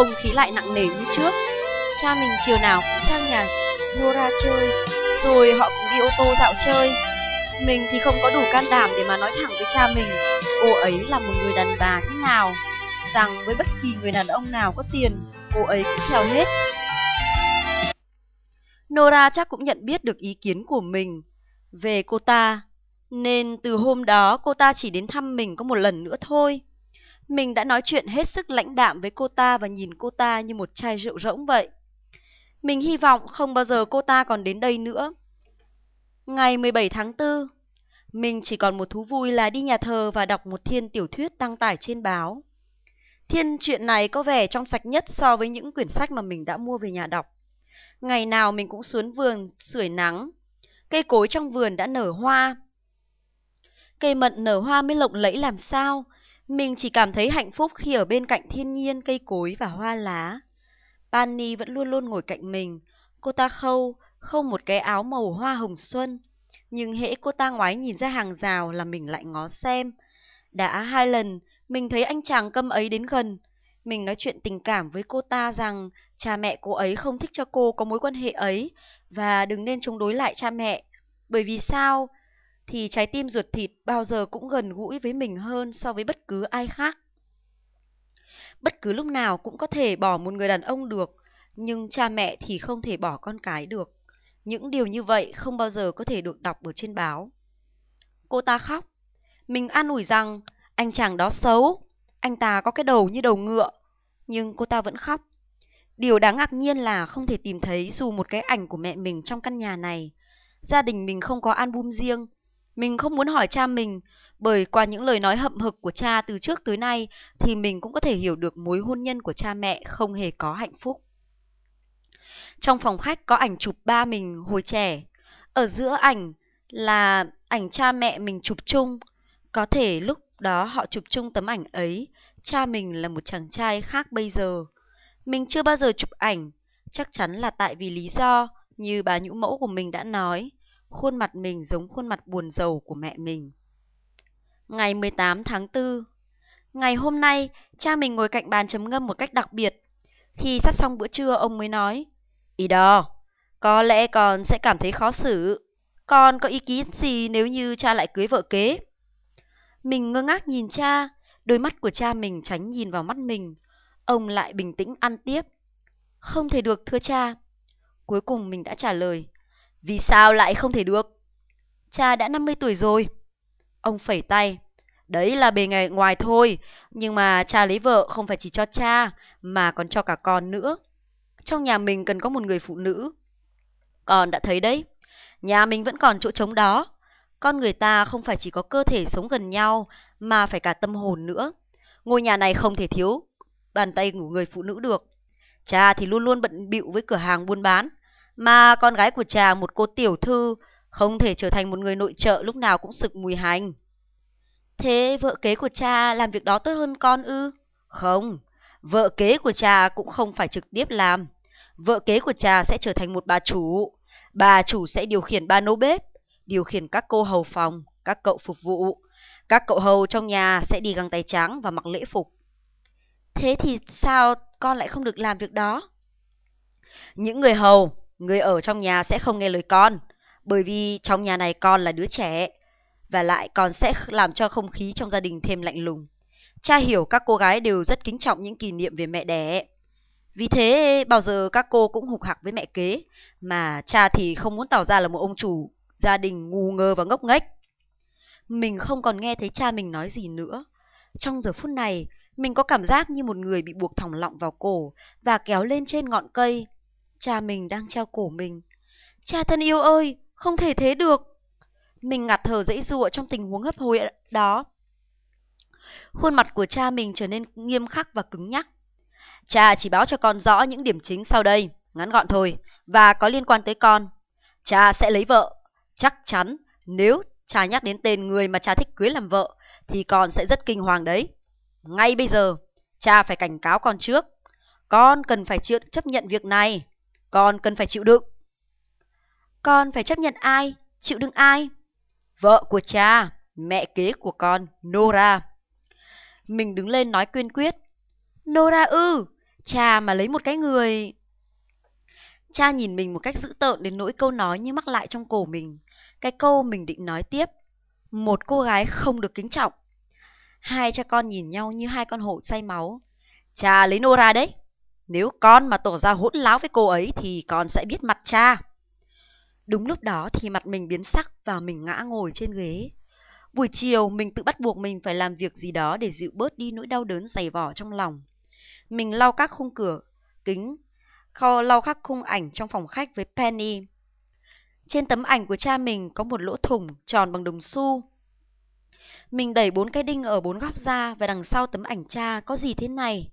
không khí lại nặng nề như trước. Cha mình chiều nào cũng sang nhà Nora chơi, rồi họ cũng đi ô tô dạo chơi. Mình thì không có đủ can đảm để mà nói thẳng với cha mình cô ấy là một người đàn bà thế nào, rằng với bất kỳ người đàn ông nào có tiền, cô ấy cũng theo hết. Nora chắc cũng nhận biết được ý kiến của mình về cô ta, nên từ hôm đó cô ta chỉ đến thăm mình có một lần nữa thôi. Mình đã nói chuyện hết sức lãnh đạm với cô ta và nhìn cô ta như một chai rượu rỗng vậy. Mình hy vọng không bao giờ cô ta còn đến đây nữa. Ngày 17 tháng 4, mình chỉ còn một thú vui là đi nhà thờ và đọc một thiên tiểu thuyết đăng tải trên báo. Thiên chuyện này có vẻ trong sạch nhất so với những quyển sách mà mình đã mua về nhà đọc. Ngày nào mình cũng xuống vườn sưởi nắng. Cây cối trong vườn đã nở hoa. Cây mận nở hoa mới lộng lẫy làm sao. Mình chỉ cảm thấy hạnh phúc khi ở bên cạnh thiên nhiên, cây cối và hoa lá. Pani vẫn luôn luôn ngồi cạnh mình. Cô ta khâu, khâu một cái áo màu hoa hồng xuân. Nhưng hễ cô ta ngoái nhìn ra hàng rào là mình lại ngó xem. Đã hai lần, mình thấy anh chàng câm ấy đến gần. Mình nói chuyện tình cảm với cô ta rằng cha mẹ cô ấy không thích cho cô có mối quan hệ ấy và đừng nên chống đối lại cha mẹ. Bởi vì sao? Thì trái tim ruột thịt bao giờ cũng gần gũi với mình hơn so với bất cứ ai khác. Bất cứ lúc nào cũng có thể bỏ một người đàn ông được, nhưng cha mẹ thì không thể bỏ con cái được. Những điều như vậy không bao giờ có thể được đọc ở trên báo. Cô ta khóc. Mình an ủi rằng anh chàng đó xấu, anh ta có cái đầu như đầu ngựa. Nhưng cô ta vẫn khóc. Điều đáng ngạc nhiên là không thể tìm thấy dù một cái ảnh của mẹ mình trong căn nhà này. Gia đình mình không có album riêng. Mình không muốn hỏi cha mình, bởi qua những lời nói hậm hực của cha từ trước tới nay thì mình cũng có thể hiểu được mối hôn nhân của cha mẹ không hề có hạnh phúc. Trong phòng khách có ảnh chụp ba mình hồi trẻ. Ở giữa ảnh là ảnh cha mẹ mình chụp chung. Có thể lúc đó họ chụp chung tấm ảnh ấy, cha mình là một chàng trai khác bây giờ. Mình chưa bao giờ chụp ảnh, chắc chắn là tại vì lý do như bà nhũ mẫu của mình đã nói, khuôn mặt mình giống khuôn mặt buồn rầu của mẹ mình. Ngày 18 tháng 4 Ngày hôm nay, cha mình ngồi cạnh bàn chấm ngâm một cách đặc biệt. Khi sắp xong bữa trưa, ông mới nói, Ý đò, có lẽ con sẽ cảm thấy khó xử. Con có ý kiến gì nếu như cha lại cưới vợ kế? Mình ngơ ngác nhìn cha, đôi mắt của cha mình tránh nhìn vào mắt mình. Ông lại bình tĩnh ăn tiếp. Không thể được thưa cha. Cuối cùng mình đã trả lời. Vì sao lại không thể được? Cha đã 50 tuổi rồi. Ông phẩy tay. Đấy là bề ngoài ngoài thôi, nhưng mà cha lấy vợ không phải chỉ cho cha, mà còn cho cả con nữa. Trong nhà mình cần có một người phụ nữ. Con đã thấy đấy, nhà mình vẫn còn chỗ trống đó. Con người ta không phải chỉ có cơ thể sống gần nhau, mà phải cả tâm hồn nữa. Ngôi nhà này không thể thiếu bàn tay của người phụ nữ được. Cha thì luôn luôn bận bịu với cửa hàng buôn bán, mà con gái của cha một cô tiểu thư không thể trở thành một người nội trợ lúc nào cũng sực mùi hành. Thế vợ kế của cha làm việc đó tốt hơn con ư? Không, vợ kế của cha cũng không phải trực tiếp làm. Vợ kế của cha sẽ trở thành một bà chủ. Bà chủ sẽ điều khiển ba nấu bếp, điều khiển các cô hầu phòng, các cậu phục vụ. Các cậu hầu trong nhà sẽ đi găng tay trắng và mặc lễ phục. Thế thì sao con lại không được làm việc đó? Những người hầu, người ở trong nhà sẽ không nghe lời con, bởi vì trong nhà này con là đứa trẻ, và lại con sẽ làm cho không khí trong gia đình thêm lạnh lùng. Cha hiểu các cô gái đều rất kính trọng những kỷ niệm về mẹ đẻ. Vì thế bao giờ các cô cũng hục hặc với mẹ kế, mà cha thì không muốn tỏ ra là một ông chủ gia đình ngu ngơ và ngốc nghếch. Mình không còn nghe thấy cha mình nói gì nữa. Trong giờ phút này, mình có cảm giác như một người bị buộc thòng lọng vào cổ và kéo lên trên ngọn cây. Cha mình đang treo cổ mình. Cha thân yêu ơi, không thể thế được. Mình ngạt thở dãy dụa trong tình huống hấp hối đó. Khuôn mặt của cha mình trở nên nghiêm khắc và cứng nhắc. Cha chỉ báo cho con rõ những điểm chính sau đây, ngắn gọn thôi, và có liên quan tới con. Cha sẽ lấy vợ. Chắc chắn, nếu cha nhắc đến tên người mà cha thích cưới làm vợ, thì con sẽ rất kinh hoàng đấy. Ngay bây giờ, cha phải cảnh cáo con trước. Con cần phải chịu chấp nhận việc này. Con cần phải chịu đựng. Con phải chấp nhận ai? Chịu đựng ai? Vợ của cha, mẹ kế của con, Nora. Mình đứng lên nói quyên quyết. Nora ư, Cha mà lấy một cái người... Cha nhìn mình một cách dữ tợn đến nỗi câu nói như mắc lại trong cổ mình. Cái câu mình định nói tiếp. Một cô gái không được kính trọng. Hai cha con nhìn nhau như hai con hổ say máu. Cha lấy Nora đấy. Nếu con mà tỏ ra hỗn láo với cô ấy thì con sẽ biết mặt cha. Đúng lúc đó thì mặt mình biến sắc và mình ngã ngồi trên ghế. Buổi chiều mình tự bắt buộc mình phải làm việc gì đó để dịu bớt đi nỗi đau đớn dày vỏ trong lòng. Mình lau các khung cửa, kính, kho lau các khung ảnh trong phòng khách với Penny. Trên tấm ảnh của cha mình có một lỗ thủng tròn bằng đồng xu. Mình đẩy bốn cái đinh ở bốn góc ra và đằng sau tấm ảnh cha có gì thế này?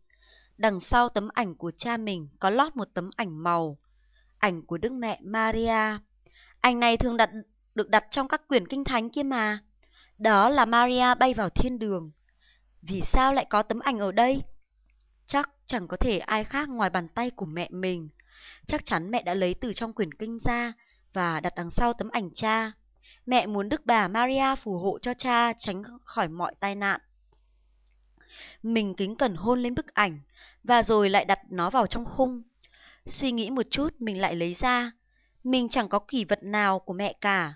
Đằng sau tấm ảnh của cha mình có lót một tấm ảnh màu, ảnh của Đức Mẹ Maria. Ảnh này thường đặt được đặt trong các quyển kinh thánh kia mà. Đó là Maria bay vào thiên đường. Vì sao lại có tấm ảnh ở đây? Chắc chẳng có thể ai khác ngoài bàn tay của mẹ mình. Chắc chắn mẹ đã lấy từ trong quyển kinh ra và đặt đằng sau tấm ảnh cha. Mẹ muốn Đức bà Maria phù hộ cho cha tránh khỏi mọi tai nạn. Mình kính cẩn hôn lên bức ảnh và rồi lại đặt nó vào trong khung. Suy nghĩ một chút, mình lại lấy ra. Mình chẳng có kỷ vật nào của mẹ cả.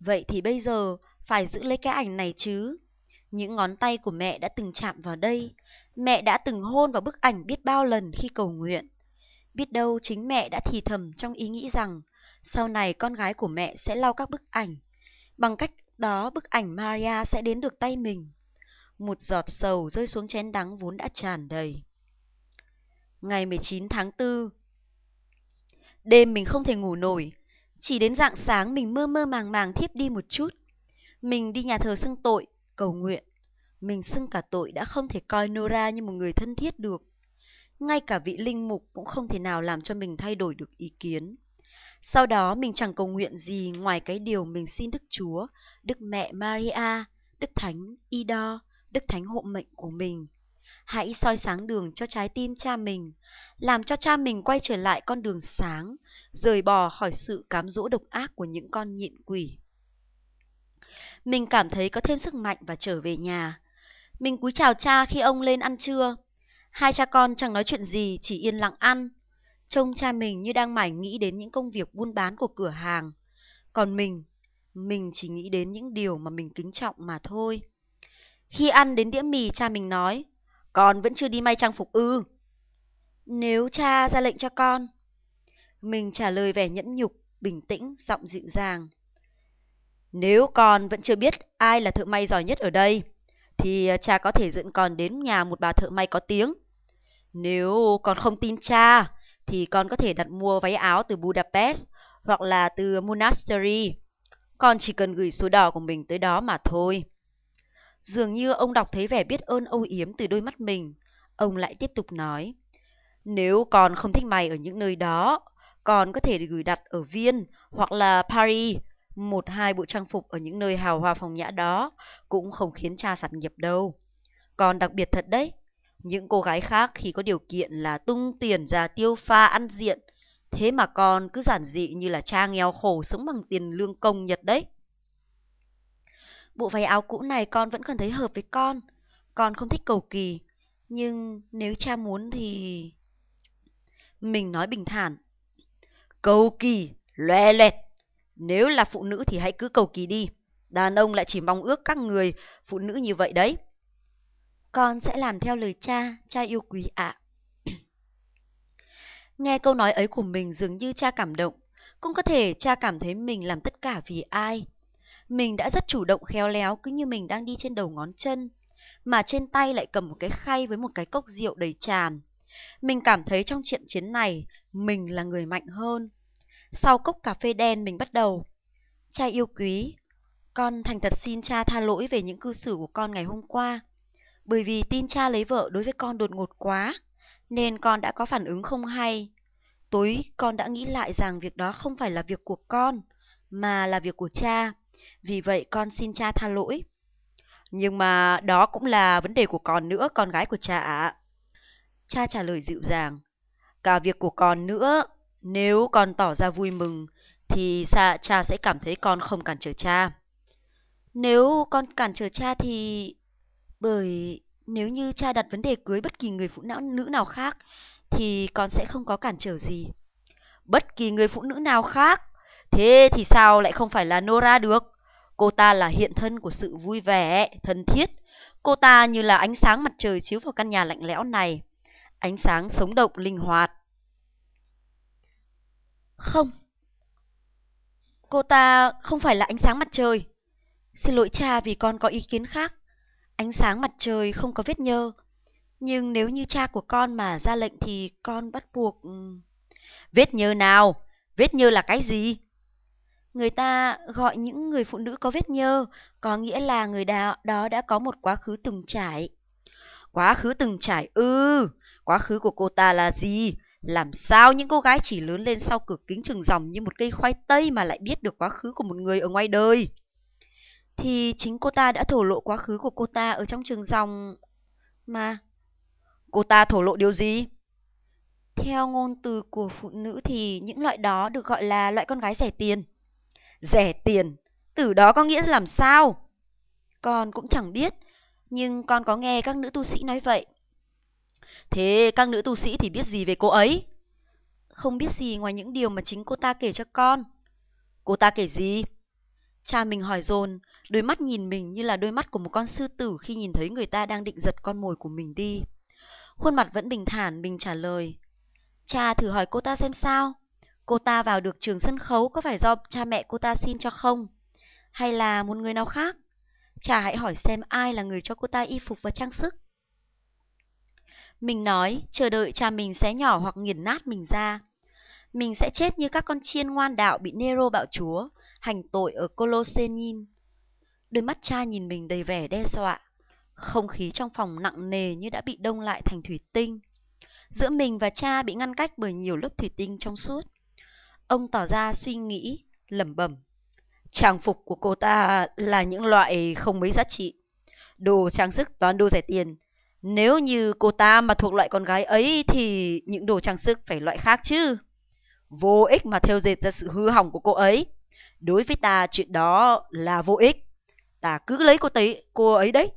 Vậy thì bây giờ phải giữ lấy cái ảnh này chứ. Những ngón tay của mẹ đã từng chạm vào đây. Mẹ đã từng hôn vào bức ảnh biết bao lần khi cầu nguyện. Biết đâu chính mẹ đã thì thầm trong ý nghĩ rằng sau này con gái của mẹ sẽ lau các bức ảnh. Bằng cách đó, bức ảnh Maria sẽ đến được tay mình. Một giọt sầu rơi xuống chén đắng vốn đã tràn đầy. Ngày 19 tháng 4 Đêm mình không thể ngủ nổi. Chỉ đến dạng sáng mình mơ mơ màng màng thiếp đi một chút. Mình đi nhà thờ xưng tội, cầu nguyện. Mình xưng cả tội đã không thể coi Nora như một người thân thiết được. Ngay cả vị linh mục cũng không thể nào làm cho mình thay đổi được ý kiến. Sau đó mình chẳng cầu nguyện gì ngoài cái điều mình xin Đức Chúa, Đức Mẹ Maria, Đức Thánh Ido, Đức Thánh hộ mệnh của mình. Hãy soi sáng đường cho trái tim cha mình, làm cho cha mình quay trở lại con đường sáng, rời bỏ khỏi sự cám dỗ độc ác của những con nhịn quỷ. Mình cảm thấy có thêm sức mạnh và trở về nhà. Mình cúi chào cha khi ông lên ăn trưa. Hai cha con chẳng nói chuyện gì, chỉ yên lặng ăn. Trông cha mình như đang mải nghĩ đến những công việc buôn bán của cửa hàng. Còn mình, mình chỉ nghĩ đến những điều mà mình kính trọng mà thôi. Khi ăn đến đĩa mì, cha mình nói, con vẫn chưa đi may trang phục ư. Nếu cha ra lệnh cho con. Mình trả lời vẻ nhẫn nhục, bình tĩnh, giọng dịu dàng. Nếu con vẫn chưa biết ai là thợ may giỏi nhất ở đây, thì ờ, cha có thể dẫn con đến nhà một bà thợ may có tiếng. Nếu con không tin cha, thì con có thể đặt mua váy áo từ Budapest hoặc là từ Monastery. Con chỉ cần gửi số đỏ của mình tới đó mà thôi. Dường như ông đọc thấy vẻ biết ơn âu yếm từ đôi mắt mình. Ông lại tiếp tục nói. Nếu con không thích mày ở những nơi đó, con có thể gửi đặt ở Viên hoặc là Paris. Một hai bộ trang phục ở những nơi hào hoa phong nhã đó cũng không khiến cha sạt nghiệp đâu. Còn đặc biệt thật đấy, những cô gái khác khi có điều kiện là tung tiền ra tiêu pha ăn diện. Thế mà con cứ giản dị như là cha nghèo khổ sống bằng tiền lương công Nhật đấy. Bộ váy áo cũ này con vẫn còn thấy hợp với con. Con không thích cầu kỳ. Nhưng nếu cha muốn thì... Mình nói bình thản. Cầu kỳ, loe loẹt. Nếu là phụ nữ thì hãy cứ cầu kỳ đi. Đàn ông lại chỉ mong ước các người phụ nữ như vậy đấy. Con sẽ làm theo lời cha, cha yêu quý ạ. Nghe câu nói ấy của mình dường như cha cảm động. Cũng có thể cha cảm thấy mình làm tất cả vì ai. Mình đã rất chủ động khéo léo cứ như mình đang đi trên đầu ngón chân. Mà trên tay lại cầm một cái khay với một cái cốc rượu đầy tràn. Mình cảm thấy trong trận chiến này, mình là người mạnh hơn. Sau cốc cà phê đen mình bắt đầu. Cha yêu quý, con thành thật xin cha tha lỗi về những cư xử của con ngày hôm qua. Bởi vì tin cha lấy vợ đối với con đột ngột quá, nên con đã có phản ứng không hay. Tối con đã nghĩ lại rằng việc đó không phải là việc của con, mà là việc của cha. Vì vậy con xin cha tha lỗi. Nhưng mà đó cũng là vấn đề của con nữa, con gái của cha ạ. Cha trả lời dịu dàng. Cả việc của con nữa, nếu con tỏ ra vui mừng, thì xa cha sẽ cảm thấy con không cản trở cha. Nếu con cản trở cha thì... Bởi nếu như cha đặt vấn đề cưới bất kỳ người phụ nữ nào khác, thì con sẽ không có cản trở gì. Bất kỳ người phụ nữ nào khác, thế thì sao lại không phải là Nora được? Cô ta là hiện thân của sự vui vẻ, thân thiết. Cô ta như là ánh sáng mặt trời chiếu vào căn nhà lạnh lẽo này. Ánh sáng sống động, linh hoạt. Không. Cô ta không phải là ánh sáng mặt trời. Xin lỗi cha vì con có ý kiến khác. Ánh sáng mặt trời không có vết nhơ. Nhưng nếu như cha của con mà ra lệnh thì con bắt buộc... Vết nhơ nào? Vết nhơ là cái gì? Người ta gọi những người phụ nữ có vết nhơ, có nghĩa là người đó, đó đã có một quá khứ từng trải. Quá khứ từng trải ư? Ừ, quá khứ của cô ta là gì? Làm sao những cô gái chỉ lớn lên sau cửa kính trường dòng như một cây khoai tây mà lại biết được quá khứ của một người ở ngoài đời? Thì chính cô ta đã thổ lộ quá khứ của cô ta ở trong trường dòng mà. Cô ta thổ lộ điều gì? Theo ngôn từ của phụ nữ thì những loại đó được gọi là loại con gái rẻ tiền. Rẻ tiền? Từ đó có nghĩa làm sao? Con cũng chẳng biết, nhưng con có nghe các nữ tu sĩ nói vậy. Thế các nữ tu sĩ thì biết gì về cô ấy? Không biết gì ngoài những điều mà chính cô ta kể cho con. Cô ta kể gì? Cha mình hỏi dồn, đôi mắt nhìn mình như là đôi mắt của một con sư tử khi nhìn thấy người ta đang định giật con mồi của mình đi. Khuôn mặt vẫn bình thản, mình trả lời. Cha thử hỏi cô ta xem sao. Cô ta vào được trường sân khấu có phải do cha mẹ cô ta xin cho không? Hay là một người nào khác? Cha hãy hỏi xem ai là người cho cô ta y phục và trang sức. Mình nói, chờ đợi cha mình sẽ nhỏ hoặc nghiền nát mình ra. Mình sẽ chết như các con chiên ngoan đạo bị Nero bạo chúa, hành tội ở Colosseum. Đôi mắt cha nhìn mình đầy vẻ đe dọa. Không khí trong phòng nặng nề như đã bị đông lại thành thủy tinh. Giữa mình và cha bị ngăn cách bởi nhiều lớp thủy tinh trong suốt. Ông tỏ ra suy nghĩ, lẩm bẩm. Trang phục của cô ta là những loại không mấy giá trị. Đồ trang sức toàn đồ rẻ tiền. Nếu như cô ta mà thuộc loại con gái ấy thì những đồ trang sức phải loại khác chứ. Vô ích mà theo dệt ra sự hư hỏng của cô ấy. Đối với ta chuyện đó là vô ích. Ta cứ lấy cô, ấy, cô ấy đấy.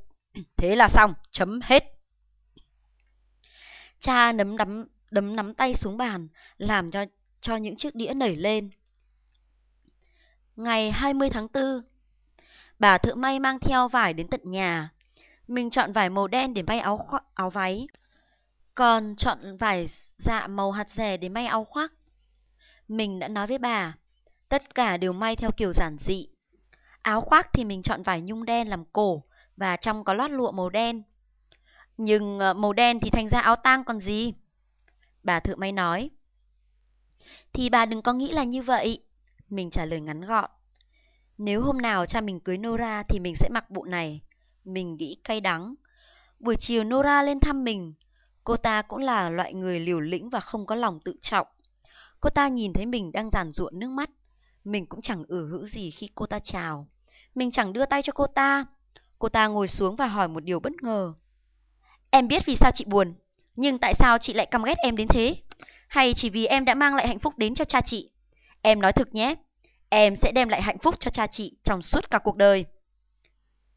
Thế là xong, chấm hết. Cha nấm đấm, đấm nắm tay xuống bàn, làm cho cho những chiếc đĩa nảy lên. Ngày 20 tháng 4, bà thợ may mang theo vải đến tận nhà. Mình chọn vải màu đen để may áo khoác, áo váy, còn chọn vải dạ màu hạt rẻ để may áo khoác. Mình đã nói với bà, tất cả đều may theo kiểu giản dị. Áo khoác thì mình chọn vải nhung đen làm cổ và trong có lót lụa màu đen. Nhưng ờ, màu đen thì thành ra áo tang còn gì? Bà thợ may nói. Thì bà đừng có nghĩ là như vậy. Mình trả lời ngắn gọn. Nếu hôm nào cha mình cưới Nora thì mình sẽ mặc bộ này. Mình nghĩ cay đắng. Buổi chiều Nora lên thăm mình. Cô ta cũng là loại người liều lĩnh và không có lòng tự trọng. Cô ta nhìn thấy mình đang giàn ruộng nước mắt. Mình cũng chẳng ử hữu gì khi cô ta chào. Mình chẳng đưa tay cho cô ta. Cô ta ngồi xuống và hỏi một điều bất ngờ. Em biết vì sao chị buồn, nhưng tại sao chị lại căm ghét em đến thế? Hay chỉ vì em đã mang lại hạnh phúc đến cho cha chị? Em nói thực nhé, em sẽ đem lại hạnh phúc cho cha chị trong suốt cả cuộc đời.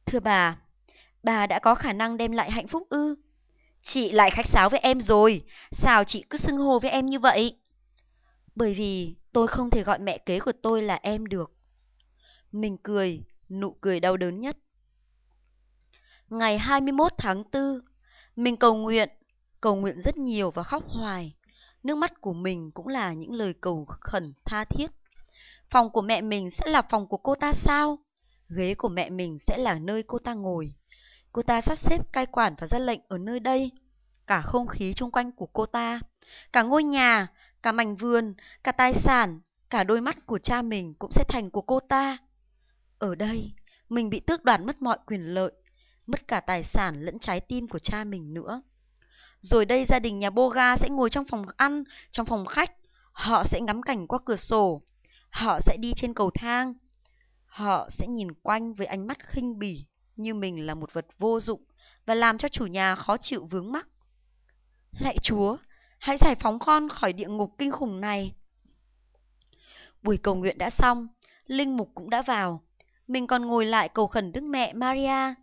Thưa bà, bà đã có khả năng đem lại hạnh phúc ư? Chị lại khách sáo với em rồi, sao chị cứ xưng hô với em như vậy? Bởi vì tôi không thể gọi mẹ kế của tôi là em được. Mình cười, nụ cười đau đớn nhất. Ngày 21 tháng 4, mình cầu nguyện, cầu nguyện rất nhiều và khóc hoài. Nước mắt của mình cũng là những lời cầu khẩn tha thiết. Phòng của mẹ mình sẽ là phòng của cô ta sao? Ghế của mẹ mình sẽ là nơi cô ta ngồi. Cô ta sắp xếp cai quản và ra lệnh ở nơi đây. Cả không khí xung quanh của cô ta, cả ngôi nhà, cả mảnh vườn, cả tài sản, cả đôi mắt của cha mình cũng sẽ thành của cô ta. Ở đây, mình bị tước đoạt mất mọi quyền lợi, mất cả tài sản lẫn trái tim của cha mình nữa. Rồi đây gia đình nhà Boga sẽ ngồi trong phòng ăn, trong phòng khách. Họ sẽ ngắm cảnh qua cửa sổ. Họ sẽ đi trên cầu thang. Họ sẽ nhìn quanh với ánh mắt khinh bỉ như mình là một vật vô dụng và làm cho chủ nhà khó chịu vướng mắc. Lạy Chúa, hãy giải phóng con khỏi địa ngục kinh khủng này. Buổi cầu nguyện đã xong, linh mục cũng đã vào. Mình còn ngồi lại cầu khẩn Đức Mẹ Maria,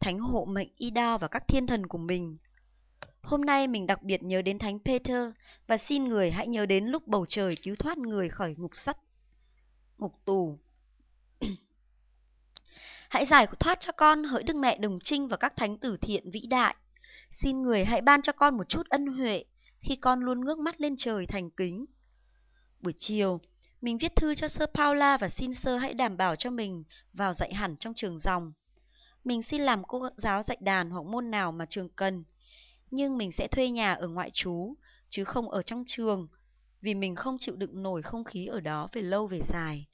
thánh hộ mệnh Ida và các thiên thần của mình. Hôm nay mình đặc biệt nhớ đến Thánh Peter và xin người hãy nhớ đến lúc bầu trời cứu thoát người khỏi ngục sắt, ngục tù. hãy giải thoát cho con hỡi Đức Mẹ Đồng Trinh và các thánh tử thiện vĩ đại. Xin người hãy ban cho con một chút ân huệ khi con luôn ngước mắt lên trời thành kính. Buổi chiều, mình viết thư cho sơ Paula và xin sơ hãy đảm bảo cho mình vào dạy hẳn trong trường dòng. Mình xin làm cô giáo dạy đàn hoặc môn nào mà trường cần, nhưng mình sẽ thuê nhà ở ngoại trú, chứ không ở trong trường, vì mình không chịu đựng nổi không khí ở đó về lâu về dài.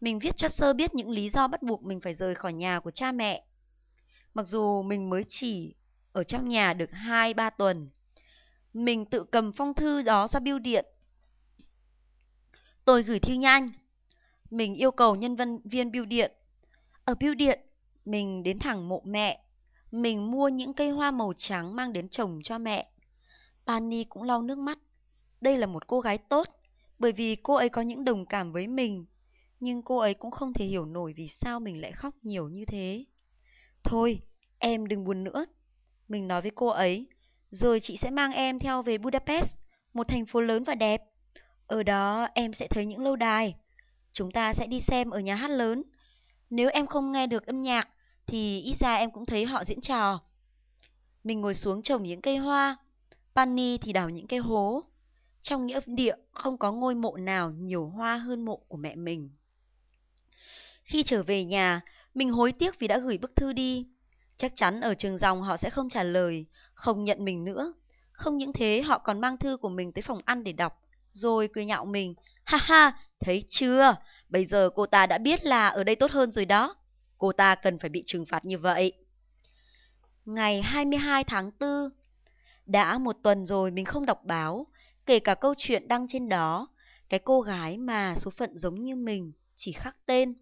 Mình viết cho sơ biết những lý do bắt buộc mình phải rời khỏi nhà của cha mẹ. Mặc dù mình mới chỉ ở trong nhà được 2-3 tuần, mình tự cầm phong thư đó ra bưu điện. Tôi gửi thư nhanh. Mình yêu cầu nhân viên viên bưu điện. Ở bưu điện, mình đến thẳng mộ mẹ. Mình mua những cây hoa màu trắng mang đến trồng cho mẹ. Pani cũng lau nước mắt. Đây là một cô gái tốt, bởi vì cô ấy có những đồng cảm với mình. Nhưng cô ấy cũng không thể hiểu nổi vì sao mình lại khóc nhiều như thế. Thôi, em đừng buồn nữa. Mình nói với cô ấy, rồi chị sẽ mang em theo về Budapest, một thành phố lớn và đẹp. Ở đó em sẽ thấy những lâu đài. Chúng ta sẽ đi xem ở nhà hát lớn. Nếu em không nghe được âm nhạc, thì ít ra em cũng thấy họ diễn trò. Mình ngồi xuống trồng những cây hoa, Panny thì đào những cây hố. Trong nghĩa địa không có ngôi mộ nào nhiều hoa hơn mộ của mẹ mình. Khi trở về nhà, mình hối tiếc vì đã gửi bức thư đi. Chắc chắn ở trường dòng họ sẽ không trả lời, không nhận mình nữa. Không những thế họ còn mang thư của mình tới phòng ăn để đọc, rồi cười nhạo mình. Ha ha, thấy chưa, bây giờ cô ta đã biết là ở đây tốt hơn rồi đó. Cô ta cần phải bị trừng phạt như vậy. Ngày 22 tháng 4 Đã một tuần rồi mình không đọc báo, kể cả câu chuyện đăng trên đó. Cái cô gái mà số phận giống như mình, chỉ khác tên.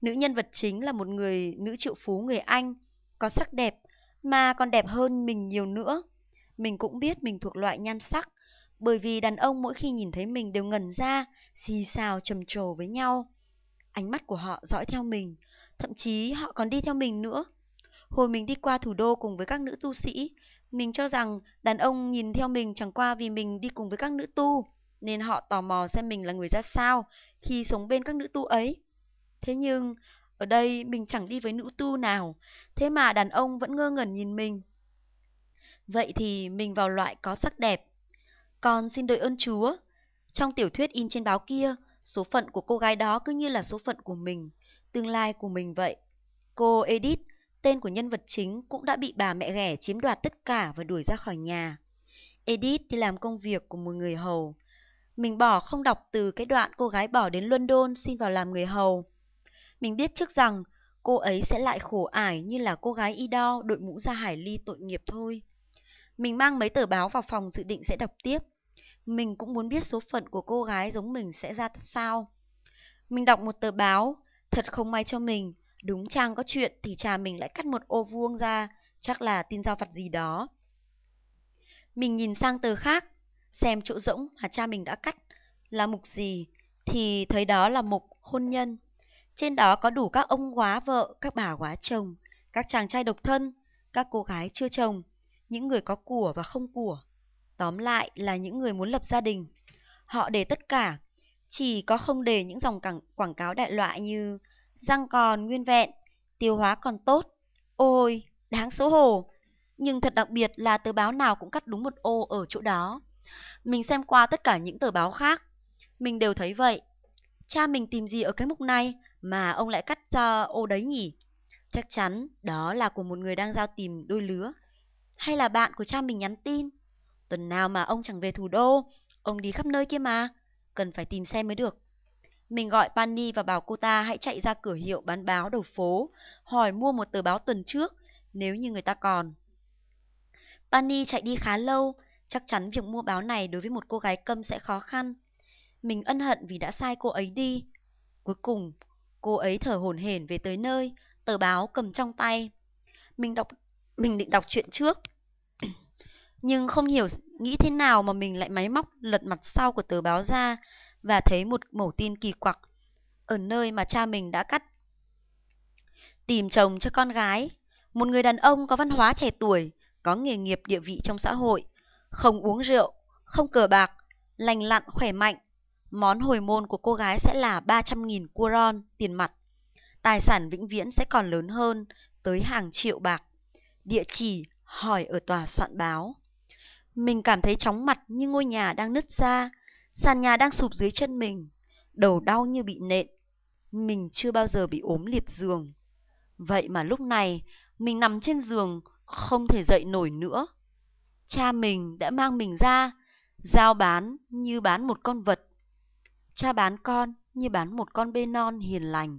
Nữ nhân vật chính là một người nữ triệu phú người Anh, có sắc đẹp, mà còn đẹp hơn mình nhiều nữa. Mình cũng biết mình thuộc loại nhan sắc, bởi vì đàn ông mỗi khi nhìn thấy mình đều ngẩn ra, xì xào trầm trồ với nhau. Ánh mắt của họ dõi theo mình, thậm chí họ còn đi theo mình nữa. Hồi mình đi qua thủ đô cùng với các nữ tu sĩ, mình cho rằng đàn ông nhìn theo mình chẳng qua vì mình đi cùng với các nữ tu, nên họ tò mò xem mình là người ra sao khi sống bên các nữ tu ấy. Thế nhưng, ở đây mình chẳng đi với nữ tu nào, thế mà đàn ông vẫn ngơ ngẩn nhìn mình. Vậy thì mình vào loại có sắc đẹp. Còn xin đợi ơn Chúa, trong tiểu thuyết in trên báo kia, số phận của cô gái đó cứ như là số phận của mình, tương lai của mình vậy. Cô Edith, tên của nhân vật chính, cũng đã bị bà mẹ ghẻ chiếm đoạt tất cả và đuổi ra khỏi nhà. Edith đi làm công việc của một người hầu. Mình bỏ không đọc từ cái đoạn cô gái bỏ đến London xin vào làm người hầu. Mình biết trước rằng cô ấy sẽ lại khổ ải như là cô gái y đo đội mũ ra hải ly tội nghiệp thôi. Mình mang mấy tờ báo vào phòng dự định sẽ đọc tiếp. Mình cũng muốn biết số phận của cô gái giống mình sẽ ra sao. Mình đọc một tờ báo, thật không may cho mình, đúng trang có chuyện thì cha mình lại cắt một ô vuông ra, chắc là tin giao vặt gì đó. Mình nhìn sang tờ khác, xem chỗ rỗng mà cha mình đã cắt là mục gì, thì thấy đó là mục hôn nhân. Trên đó có đủ các ông quá vợ, các bà quá chồng, các chàng trai độc thân, các cô gái chưa chồng, những người có của và không của. Tóm lại là những người muốn lập gia đình. Họ để tất cả, chỉ có không để những dòng quảng cáo đại loại như răng còn nguyên vẹn, tiêu hóa còn tốt. Ôi, đáng xấu hổ. Nhưng thật đặc biệt là tờ báo nào cũng cắt đúng một ô ở chỗ đó. Mình xem qua tất cả những tờ báo khác. Mình đều thấy vậy. Cha mình tìm gì ở cái mục này mà ông lại cắt cho ô đấy nhỉ? Chắc chắn đó là của một người đang giao tìm đôi lứa. Hay là bạn của cha mình nhắn tin? Tuần nào mà ông chẳng về thủ đô, ông đi khắp nơi kia mà. Cần phải tìm xem mới được. Mình gọi Pani và bảo cô ta hãy chạy ra cửa hiệu bán báo đầu phố, hỏi mua một tờ báo tuần trước, nếu như người ta còn. Pani chạy đi khá lâu, chắc chắn việc mua báo này đối với một cô gái câm sẽ khó khăn. Mình ân hận vì đã sai cô ấy đi. Cuối cùng, cô ấy thở hổn hển về tới nơi, tờ báo cầm trong tay. Mình đọc mình định đọc chuyện trước. Nhưng không hiểu nghĩ thế nào mà mình lại máy móc lật mặt sau của tờ báo ra và thấy một mẩu tin kỳ quặc ở nơi mà cha mình đã cắt. Tìm chồng cho con gái, một người đàn ông có văn hóa trẻ tuổi, có nghề nghiệp địa vị trong xã hội, không uống rượu, không cờ bạc, lành lặn khỏe mạnh. Món hồi môn của cô gái sẽ là 300.000 kuron tiền mặt. Tài sản vĩnh viễn sẽ còn lớn hơn, tới hàng triệu bạc. Địa chỉ hỏi ở tòa soạn báo. Mình cảm thấy chóng mặt như ngôi nhà đang nứt ra, sàn nhà đang sụp dưới chân mình, đầu đau như bị nện. Mình chưa bao giờ bị ốm liệt giường. Vậy mà lúc này, mình nằm trên giường, không thể dậy nổi nữa. Cha mình đã mang mình ra, giao bán như bán một con vật. Cha bán con như bán một con bê non hiền lành.